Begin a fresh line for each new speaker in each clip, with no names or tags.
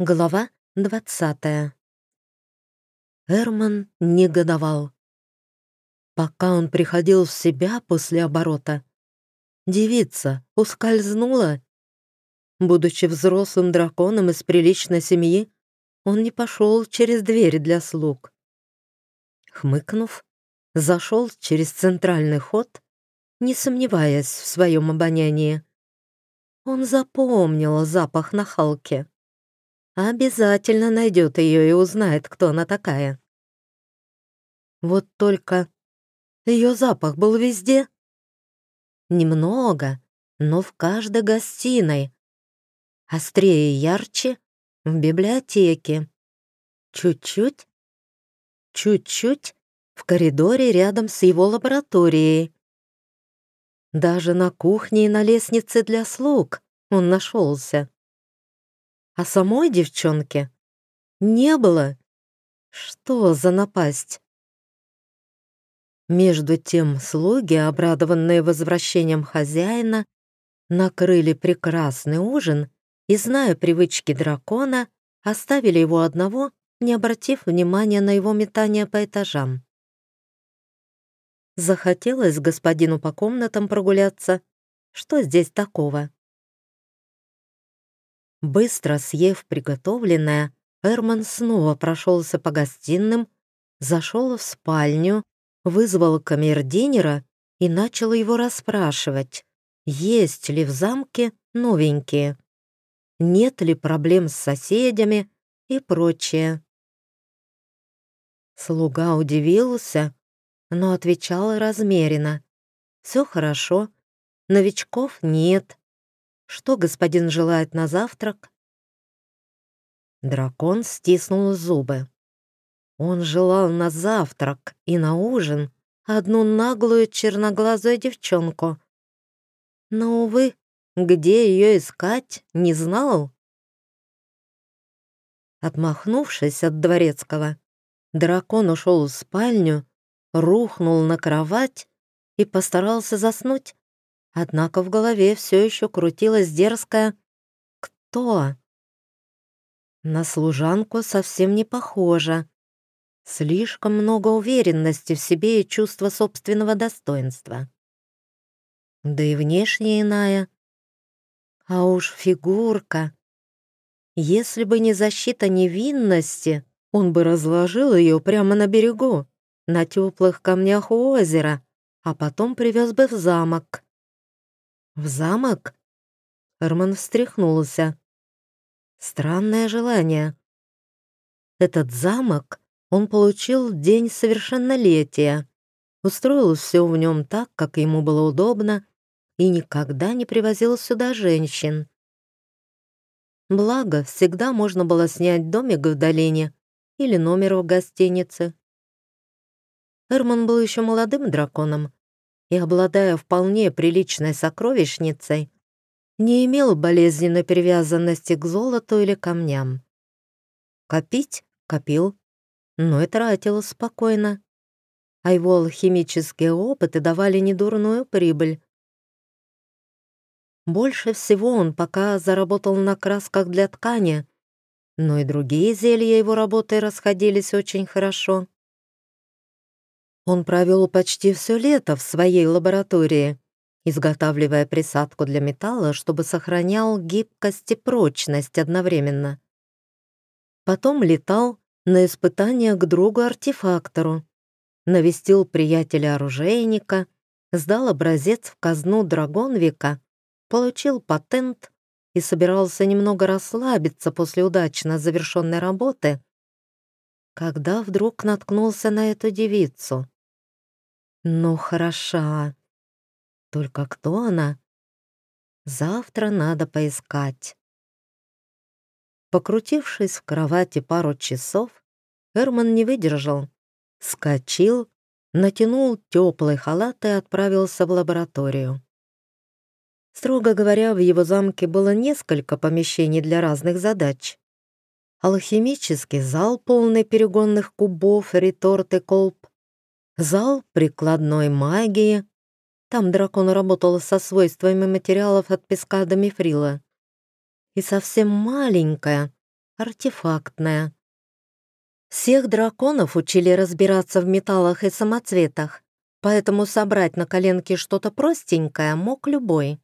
Глава двадцатая. Эрман негодовал. Пока он приходил в себя после оборота, девица ускользнула. Будучи взрослым драконом из приличной семьи, он не пошел через дверь для слуг. Хмыкнув, зашел через центральный ход, не сомневаясь в своем обонянии. Он запомнил запах на халке. Обязательно найдет ее и узнает, кто она такая. Вот только ее запах был везде. Немного, но в каждой гостиной. Острее и ярче в библиотеке. Чуть-чуть, чуть-чуть в коридоре рядом с его лабораторией. Даже на кухне и на лестнице для слуг он нашелся а самой девчонки не было. Что за напасть? Между тем слуги, обрадованные возвращением хозяина, накрыли прекрасный ужин и, зная привычки дракона, оставили его одного, не обратив внимания на его метание по этажам. Захотелось господину по комнатам прогуляться. Что здесь такого? Быстро съев приготовленное, Эрман снова прошелся по гостиным, зашел в спальню, вызвал камердинера и начал его расспрашивать, есть ли в замке новенькие, нет ли проблем с соседями и прочее. Слуга удивился, но отвечал размеренно. «Все хорошо, новичков нет, что господин желает на завтрак?» Дракон стиснул зубы. Он желал на завтрак и на ужин одну наглую черноглазую девчонку. Но, увы, где ее искать, не знал. Отмахнувшись от дворецкого, дракон ушел в спальню, рухнул на кровать и постарался заснуть. Однако в голове все еще крутилась дерзкая «Кто?». На служанку совсем не похожа. Слишком много уверенности в себе и чувства собственного достоинства. Да и внешне иная. А уж фигурка. Если бы не защита невинности, он бы разложил ее прямо на берегу, на теплых камнях у озера, а потом привез бы в замок. «В замок?» Эрман встряхнулся. Странное желание. Этот замок он получил в день совершеннолетия, устроил все в нем так, как ему было удобно, и никогда не привозил сюда женщин. Благо, всегда можно было снять домик в долине или номер в гостинице. Эрман был еще молодым драконом, и, обладая вполне приличной сокровищницей, не имел болезненной привязанности к золоту или камням. Копить — копил, но и тратил спокойно. А его алхимические опыты давали недурную прибыль. Больше всего он пока заработал на красках для ткани, но и другие зелья его работы расходились очень хорошо. Он провел почти все лето в своей лаборатории, изготавливая присадку для металла, чтобы сохранял гибкость и прочность одновременно. Потом летал на испытания к другу-артефактору, навестил приятеля-оружейника, сдал образец в казну Драгонвика, получил патент и собирался немного расслабиться после удачно завершенной работы, когда вдруг наткнулся на эту девицу. Ну, хороша. Только кто она? Завтра надо поискать. Покрутившись в кровати пару часов, Эрман не выдержал. Скочил, натянул теплый халат и отправился в лабораторию. Строго говоря, в его замке было несколько помещений для разных задач. Алхимический зал, полный перегонных кубов, реторт и колб, Зал прикладной магии. Там дракон работал со свойствами материалов от песка до мифрила. И совсем маленькая, артефактная. Всех драконов учили разбираться в металлах и самоцветах, поэтому собрать на коленке что-то простенькое мог любой.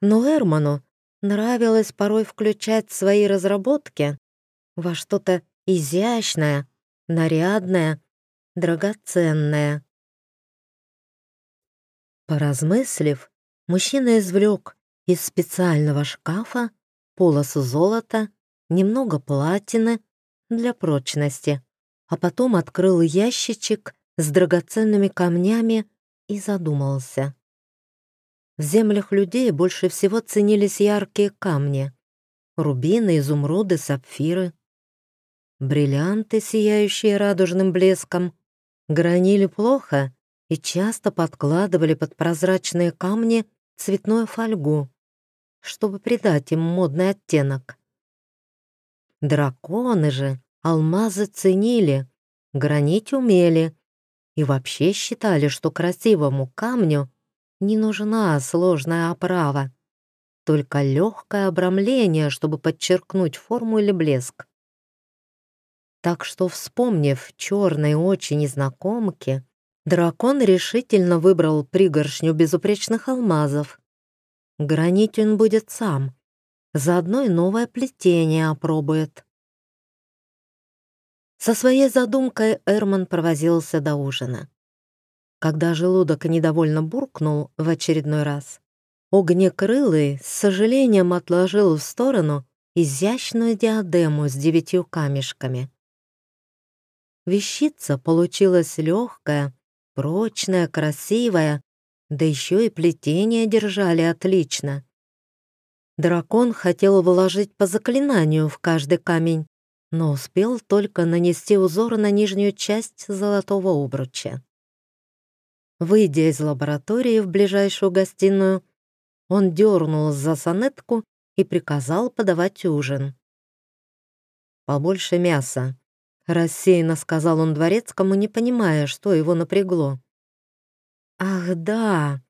Но Эрману нравилось порой включать свои разработки во что-то изящное, нарядное, драгоценное. Поразмыслив, мужчина извлек из специального шкафа полосу золота, немного платины для прочности, а потом открыл ящичек с драгоценными камнями и задумался. В землях людей больше всего ценились яркие камни — рубины, изумруды, сапфиры. Бриллианты, сияющие радужным блеском, гранили плохо и часто подкладывали под прозрачные камни цветную фольгу, чтобы придать им модный оттенок. Драконы же алмазы ценили, гранить умели и вообще считали, что красивому камню не нужна сложная оправа, только легкое обрамление, чтобы подчеркнуть форму или блеск. Так что, вспомнив черной очи незнакомки, дракон решительно выбрал пригоршню безупречных алмазов. Гранить он будет сам, заодно и новое плетение опробует. Со своей задумкой Эрман провозился до ужина. Когда желудок недовольно буркнул в очередной раз, огнекрылый с сожалением отложил в сторону изящную диадему с девятью камешками. Вещица получилась легкая, прочная, красивая, да еще и плетение держали отлично. Дракон хотел вложить по заклинанию в каждый камень, но успел только нанести узор на нижнюю часть золотого обруча. Выйдя из лаборатории в ближайшую гостиную, он дернул за сонетку и приказал подавать ужин. «Побольше мяса», — рассеянно сказал он дворецкому, не понимая, что его напрягло. «Ах да!»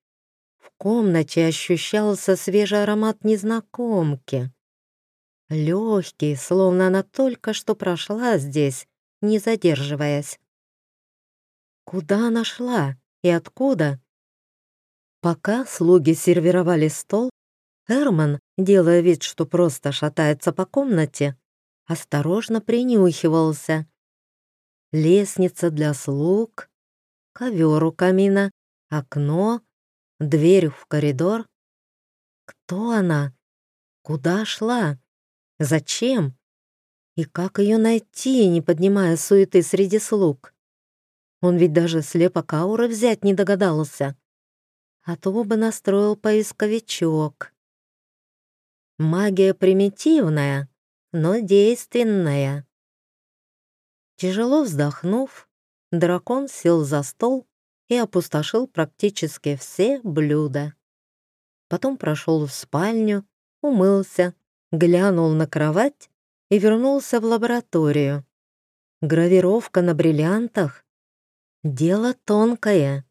В комнате ощущался свежий аромат незнакомки. Легкий, словно она только что прошла здесь, не задерживаясь. Куда она шла и откуда? Пока слуги сервировали стол, Эрман, делая вид, что просто шатается по комнате, осторожно принюхивался. Лестница для слуг, ковер у камина, окно, дверь в коридор. Кто она? Куда шла? Зачем? И как ее найти, не поднимая суеты среди слуг? Он ведь даже слепок ауры взять не догадался. А то бы настроил поисковичок. Магия примитивная, но действенная. Тяжело вздохнув, дракон сел за стол и опустошил практически все блюда. Потом прошел в спальню, умылся, глянул на кровать и вернулся в лабораторию. Гравировка на бриллиантах — дело тонкое.